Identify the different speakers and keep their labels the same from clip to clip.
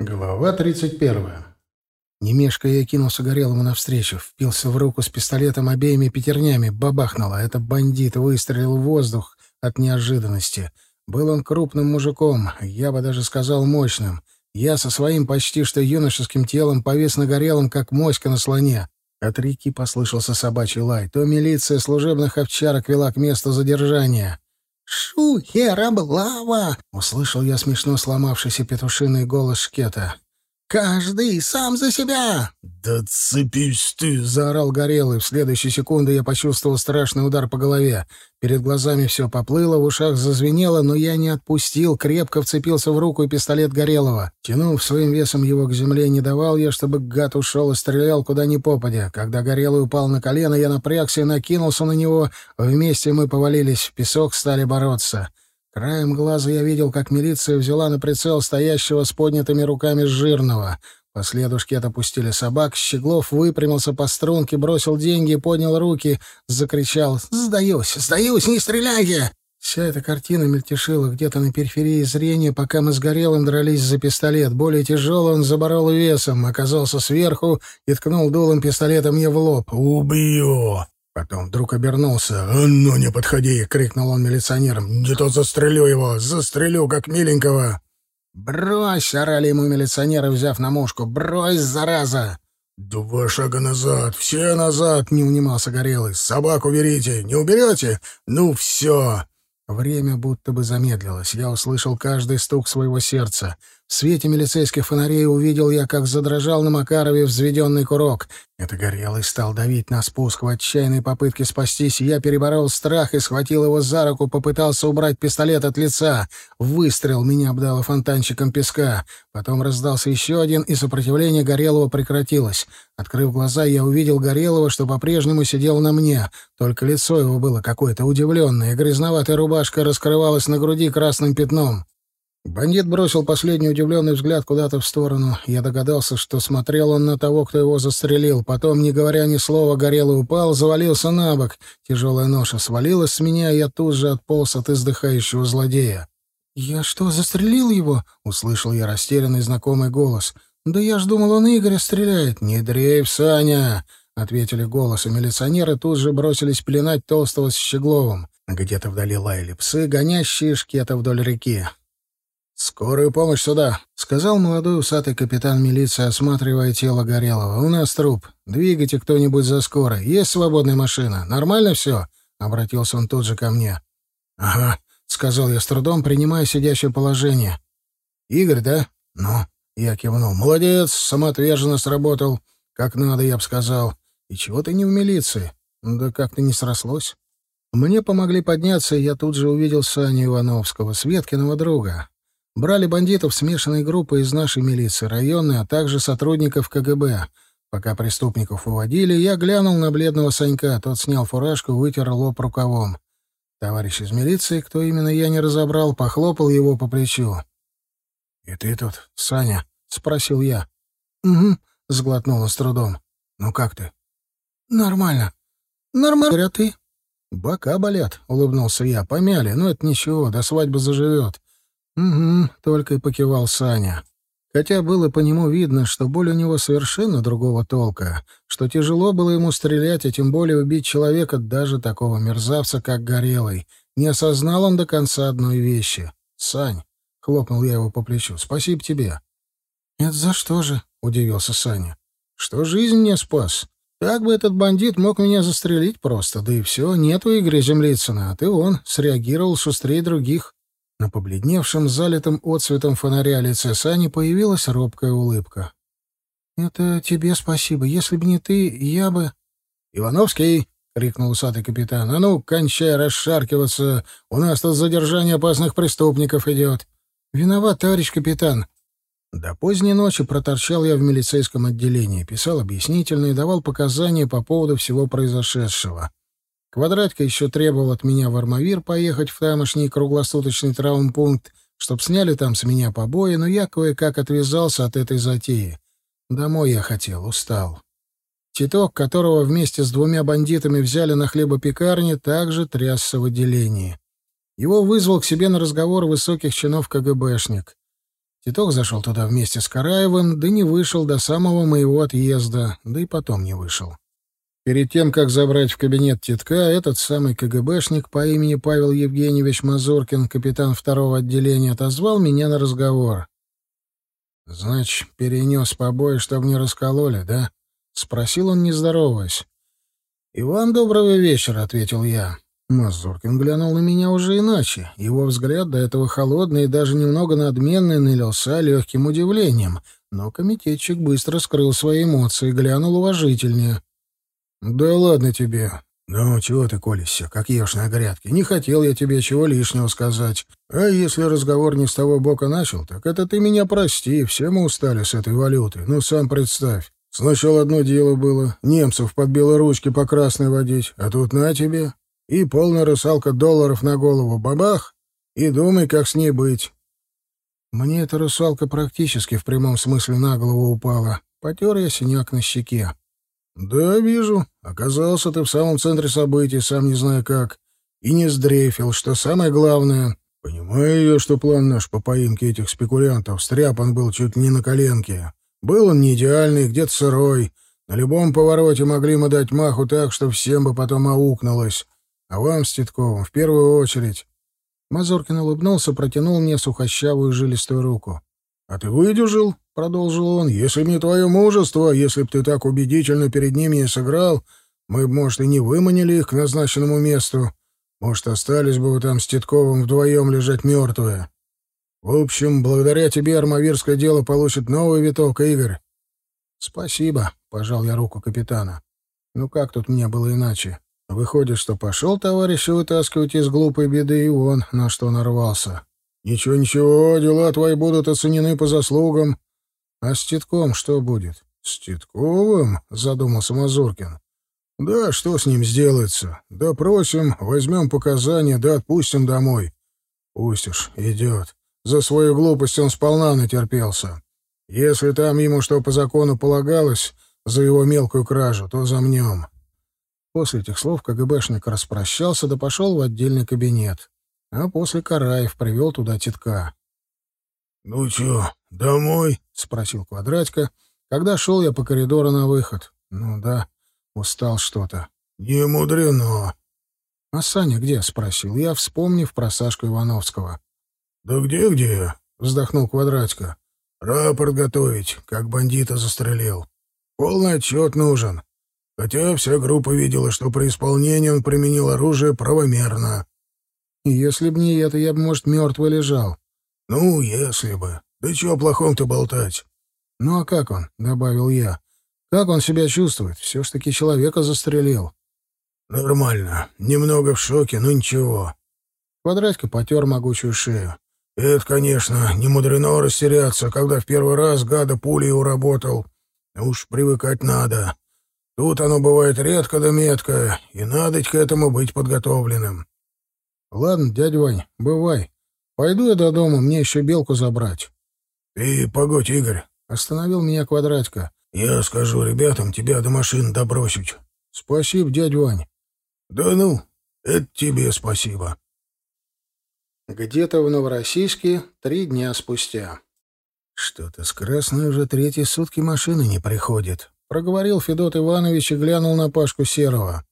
Speaker 1: Глава 31. Немешко я кинулся Горелому навстречу, впился в руку с пистолетом обеими пятернями, бабахнуло. Это бандит выстрелил в воздух от неожиданности. Был он крупным мужиком, я бы даже сказал мощным. Я со своим почти что юношеским телом повис на Горелом, как моська на слоне. От реки послышался собачий лай. То милиция служебных овчарок вела к месту задержания. «Шу, Хераблава!» — услышал я смешно сломавшийся петушиный голос Шкета. «Каждый сам за себя!»
Speaker 2: «Да цепись ты!»
Speaker 1: — заорал Горелый. В следующую секунду я почувствовал страшный удар по голове. Перед глазами все поплыло, в ушах зазвенело, но я не отпустил, крепко вцепился в руку и пистолет Горелого. Тянув своим весом его к земле, не давал я, чтобы гад ушел и стрелял куда ни попадя. Когда Горелый упал на колено, я напрягся и накинулся на него. Вместе мы повалились в песок, стали бороться. Краем глаза я видел, как милиция взяла на прицел стоящего с поднятыми руками жирного. По следу шкет опустили собак, Щеглов выпрямился по струнке, бросил деньги, поднял руки, закричал «Сдаюсь! Сдаюсь! Не стреляйте!» Вся эта картина мельтешила где-то на периферии зрения, пока мы с Горелым дрались за пистолет. Более тяжелый он заборол весом, оказался сверху и ткнул дулом пистолета мне в лоб.
Speaker 2: «Убью!» Потом вдруг обернулся. «А ну, не подходи!» — крикнул он милиционерам. «Не то застрелю его! Застрелю, как миленького!»
Speaker 1: «Брось!» — орали ему милиционеры, взяв на мушку. «Брось, зараза!»
Speaker 2: «Два шага назад! Все назад!» — не унимался Горелый. «Собаку берите! Не уберете? Ну, все!»
Speaker 1: Время будто бы замедлилось. Я услышал каждый стук своего сердца. В свете милицейских фонарей увидел я, как задрожал на Макарове взведенный курок. Это горелый стал давить на спуск в отчаянной попытке спастись. Я переборол страх и схватил его за руку, попытался убрать пистолет от лица. Выстрел меня обдало фонтанчиком песка. Потом раздался еще один, и сопротивление Горелого прекратилось. Открыв глаза, я увидел Горелого, что по-прежнему сидел на мне. Только лицо его было какое-то удивленное. Грязноватая рубашка раскрывалась на груди красным пятном. Бандит бросил последний удивленный взгляд куда-то в сторону. Я догадался, что смотрел он на того, кто его застрелил. Потом, не говоря ни слова, горел и упал, завалился на бок. Тяжелая ноша свалилась с меня, и я тут же отполз от издыхающего злодея. «Я что, застрелил его?» — услышал я растерянный знакомый голос. «Да я ж думал, он Игоря стреляет». «Не дрейф, Саня!» — ответили голосы. Милиционеры тут же бросились пленать толстого с Щегловым. Где-то вдали лаяли псы, гонящие шкета вдоль реки. «Скорую помощь сюда», — сказал молодой усатый капитан милиции, осматривая тело Горелого. «У нас труп. Двигайте кто-нибудь за скорой. Есть свободная машина? Нормально все?» — обратился он тут же ко мне. «Ага», — сказал я с трудом, принимая сидящее положение. «Игорь, да?» «Ну?» — я кивнул. «Молодец, самоотверженно сработал. Как надо, я бы сказал. И чего ты не в милиции? Да как-то не срослось». Мне помогли подняться, и я тут же увидел Саню Ивановского, Светкиного друга. Брали бандитов смешанной группы из нашей милиции, районной, а также сотрудников КГБ. Пока преступников уводили, я глянул на бледного Санька. Тот снял фуражку, вытер лоб рукавом. Товарищ из милиции, кто именно я не разобрал, похлопал его по плечу. — И ты тут, Саня? — спросил я. — Угу, — сглотнула с трудом. — Ну как ты? — Нормально. — Нормально. — А ты? — Бока болят, — улыбнулся я. — Помяли, но это ничего, до свадьбы заживет. «Угу», — только и покивал Саня. Хотя было по нему видно, что боль у него совершенно другого толка, что тяжело было ему стрелять, а тем более убить человека, даже такого мерзавца, как Горелый. Не осознал он до конца одной вещи. «Сань», — хлопнул я его по плечу, — «спасибо тебе». «Это за что же?» — удивился Саня. «Что жизнь мне спас. Так бы этот бандит мог меня застрелить просто, да и все, нету Игоря Землицына, а ты он, среагировал шустрее других». На побледневшем, залитом отцветом фонаря лице Сани появилась робкая улыбка. «Это тебе спасибо. Если бы не ты, я бы...» «Ивановский!» — крикнул усатый капитан. «А ну, кончай расшаркиваться! У нас тут задержание опасных преступников идет!» «Виноват, товарищ капитан!» До поздней ночи проторчал я в милицейском отделении, писал объяснительные, давал показания по поводу всего произошедшего. Квадратка еще требовал от меня в Армавир поехать в тамошний круглосуточный травмпункт, чтоб сняли там с меня побои, но я кое-как отвязался от этой затеи. Домой я хотел, устал. Титок, которого вместе с двумя бандитами взяли на хлебопекарне, также трясся в отделении. Его вызвал к себе на разговор высоких чинов КГБшник. Титок зашел туда вместе с Караевым, да не вышел до самого моего отъезда, да и потом не вышел. Перед тем, как забрать в кабинет Титка, этот самый КГБшник по имени Павел Евгеньевич Мазуркин, капитан второго отделения, отозвал меня на разговор. «Значит, перенес побои, чтобы не раскололи, да?» — спросил он, не здороваясь. «И вам доброго вечера», — ответил я. Мазуркин глянул на меня уже иначе. Его взгляд, до этого холодный и даже немного надменный, налился легким удивлением. Но комитетчик быстро скрыл свои эмоции, глянул уважительнее. «Да ладно тебе. Ну, чего ты колешься, как ешь на грядке? Не хотел я тебе чего лишнего сказать. А если разговор не с того бока начал, так это ты меня прости, все мы устали с этой валюты. Ну, сам представь. Сначала одно дело было — немцев под белоручки по красной водить, а тут на тебе, и полная русалка долларов на голову бабах, и думай, как с ней быть. Мне эта русалка практически в прямом смысле на голову упала. Потер я синяк на щеке. «Да, вижу. Оказался ты в самом центре событий, сам не знаю как. И не сдрейфил, что самое главное. Понимаю я, что план наш по поимке этих спекулянтов стряпан был чуть не на коленке. Был он не идеальный, где-то сырой. На любом повороте могли мы дать маху так, что всем бы потом аукнулось. А вам с Титковым в первую очередь. Мазуркин улыбнулся, протянул мне сухощавую жилистую руку. — А ты выдержал? — продолжил он. — Если б не твое мужество, если б ты так убедительно перед ними не сыграл, мы бы, может, и не выманили их к назначенному месту. Может, остались бы вы там с Титковым вдвоем лежать мертвые. В общем, благодаря тебе армавирское дело получит новый виток, Игорь. — Спасибо, — пожал я руку капитана. — Ну как тут мне было иначе? Выходит, что пошел товарища вытаскивать из глупой беды и он, на что нарвался. Ничего, ничего, дела твои будут оценены по заслугам. А с Титком что будет? С Титковым? Задумался Мазуркин. Да, что с ним сделается? Допросим, возьмем показания, да отпустим домой. Пусть уж идет. За свою глупость он сполна натерпелся. Если там ему что по закону полагалось за его мелкую кражу, то замнем. После этих слов КГБшник распрощался да пошел в отдельный кабинет. А после Караев привел туда тетка. — Ну чё, домой? — спросил Квадратько, когда шел я по коридору на выход. — Ну да, устал что-то. — Не мудрено. — А Саня где? — спросил я, вспомнив про Сашку Ивановского. — Да где-где? — вздохнул Квадратько. — Рапорт готовить, как бандита застрелил. Полный отчет нужен. Хотя вся группа видела, что при исполнении он применил оружие правомерно. Если б не это, я бы, может, мертвый лежал. Ну, если бы. Да чего плохом-то болтать? Ну, а как он? — добавил я. Как он себя чувствует? Все ж таки человека застрелил. Нормально. Немного в шоке, но ничего. Квадратька потер могучую шею. Это, конечно, не мудрено растеряться, когда в первый раз гада пулей уработал. Уж привыкать надо. Тут оно бывает редко да метко, и надо к этому быть подготовленным. — Ладно, дядя Вань, бывай. Пойду я до дома, мне еще белку забрать. — Ты погодь, Игорь, — остановил меня квадратика. — Я скажу ребятам тебя до машины добросить. — Спасибо, дядя Вань. — Да ну, это тебе спасибо. Где-то в Новороссийске три дня спустя. Что-то с красной уже третьи сутки машины не приходит проговорил Федот Иванович и глянул на Пашку Серого.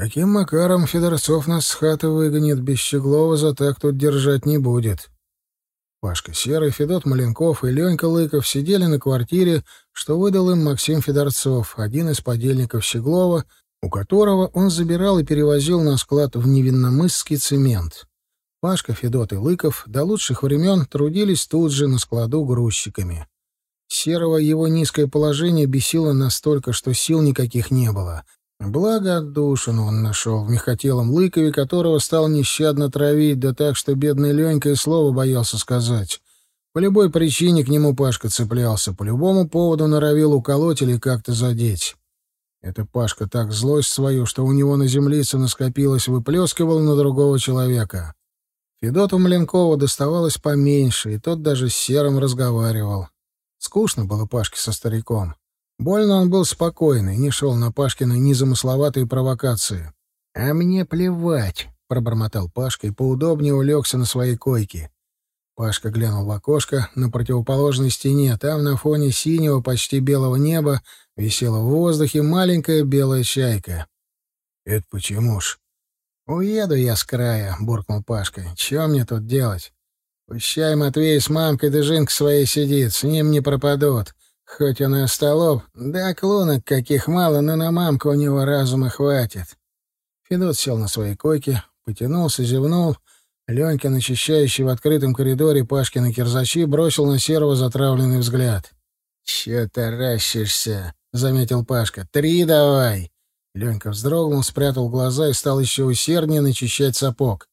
Speaker 1: Таким макаром Федорцов нас с хаты выгонит, без Щеглова за так тут держать не будет. Пашка Серый, Федот Маленков и Ленька Лыков сидели на квартире, что выдал им Максим Федорцов, один из подельников Щеглова, у которого он забирал и перевозил на склад в Невинномысский цемент. Пашка, Федот и Лыков до лучших времен трудились тут же на складу грузчиками. Серого его низкое положение бесило настолько, что сил никаких не было. Благо отдушину он нашел в мехотелом Лыкове, которого стал нещадно травить, да так, что бедный Ленька и слова боялся сказать. По любой причине к нему Пашка цеплялся, по любому поводу норовил уколоть или как-то задеть. Это Пашка так злость свою, что у него на землице наскопилось, выплескивал на другого человека. Федоту Маленкову доставалось поменьше, и тот даже с Серым разговаривал. Скучно было Пашке со стариком. Больно он был спокойный, не шел на Пашкины незамысловатые провокации. «А мне плевать», — пробормотал Пашка и поудобнее улегся на своей койке. Пашка глянул в окошко на противоположной стене. Там на фоне синего, почти белого неба висела в воздухе маленькая белая чайка.
Speaker 2: «Это почему ж?»
Speaker 1: «Уеду я с края», — буркнул Пашка. «Чего мне тут делать? Пущай Матвей с мамкой да Жинка своей сидит, с ним не пропадут. Хоть он и остолоп, да клонок каких мало, но на мамку у него разума хватит». Федот сел на своей койке, потянулся, зевнул. Ленька, начищающий в открытом коридоре Пашкина кирзачи, бросил на Серого затравленный взгляд. «Чё таращишься?» — заметил Пашка. «Три давай!» Ленька вздрогнул, спрятал глаза и стал еще усерднее начищать сапог.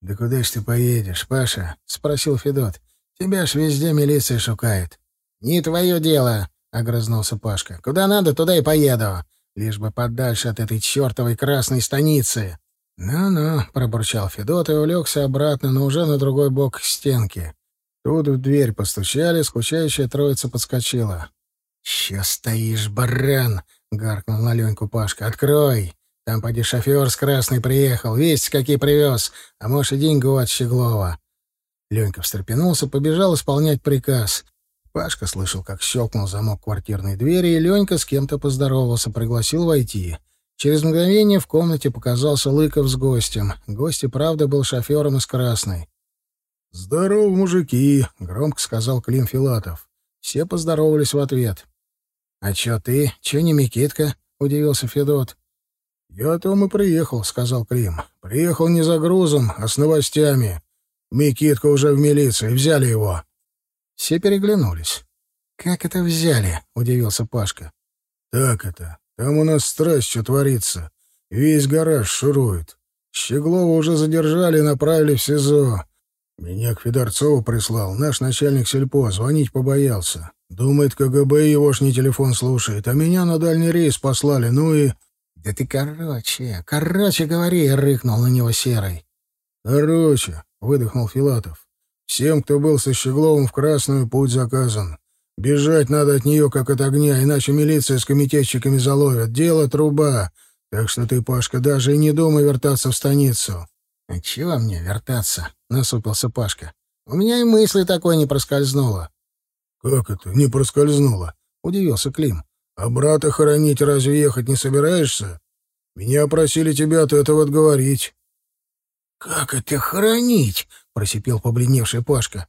Speaker 2: «Да куда ж ты поедешь, Паша?» — спросил Федот. «Тебя ж везде милиция шукает».
Speaker 1: «Не твое дело!» — огрызнулся Пашка. «Куда надо, туда и поеду. Лишь бы подальше от этой чертовой красной станицы».
Speaker 2: «Ну-ну», — пробурчал Федот и улегся обратно, но уже на другой бок стенки. Тут в дверь постучали, скучающая троица подскочила.
Speaker 1: «Чё стоишь, баран?» — гаркнул на Леньку Пашка. «Открой! Там, поди, шофер с красной приехал, вести какие привез, а может, и деньгу от Щеглова». Ленька встрепенулся, побежал исполнять приказ. Пашка слышал, как щелкнул замок квартирной двери, и Ленька с кем-то поздоровался, пригласил войти. Через мгновение в комнате показался Лыков с гостем. Гость и правда был шофером из Красной.
Speaker 2: «Здорово, мужики!» — громко сказал Клим Филатов. Все поздоровались в ответ.
Speaker 1: «А чё ты? Чё не Микитка?» — удивился Федот.
Speaker 2: «Я о том и приехал», — сказал Клим. «Приехал не за грузом, а с новостями. Микитка уже в милиции, взяли его».
Speaker 1: Все переглянулись. «Как это взяли?» — удивился Пашка.
Speaker 2: «Так это. Там у нас страсть что творится. Весь гараж шурует. Щеглова уже задержали и направили в СИЗО. Меня к Федорцову прислал наш начальник сельпо, звонить побоялся. Думает, КГБ его ж не телефон слушает, а меня на дальний рейс послали, ну и...
Speaker 1: — Да ты короче, короче говори, — рыкнул на него Серый.
Speaker 2: — Короче, — выдохнул Филатов. — Всем, кто был со Щегловым в Красную, путь заказан. Бежать надо от нее, как от огня, иначе милиция с комитетчиками заловят. Дело труба. Так что ты, Пашка, даже и не думай вертаться в станицу.
Speaker 1: — А чего мне вертаться? — насупился Пашка. — У меня и мысли такой не проскользнуло.
Speaker 2: «Как это? Не проскользнуло?» — удивился Клим. «А брата хоронить разве ехать не собираешься? Меня просили тебя от этого отговорить».
Speaker 1: «Как это хоронить?» — просипел побледневший Пашка.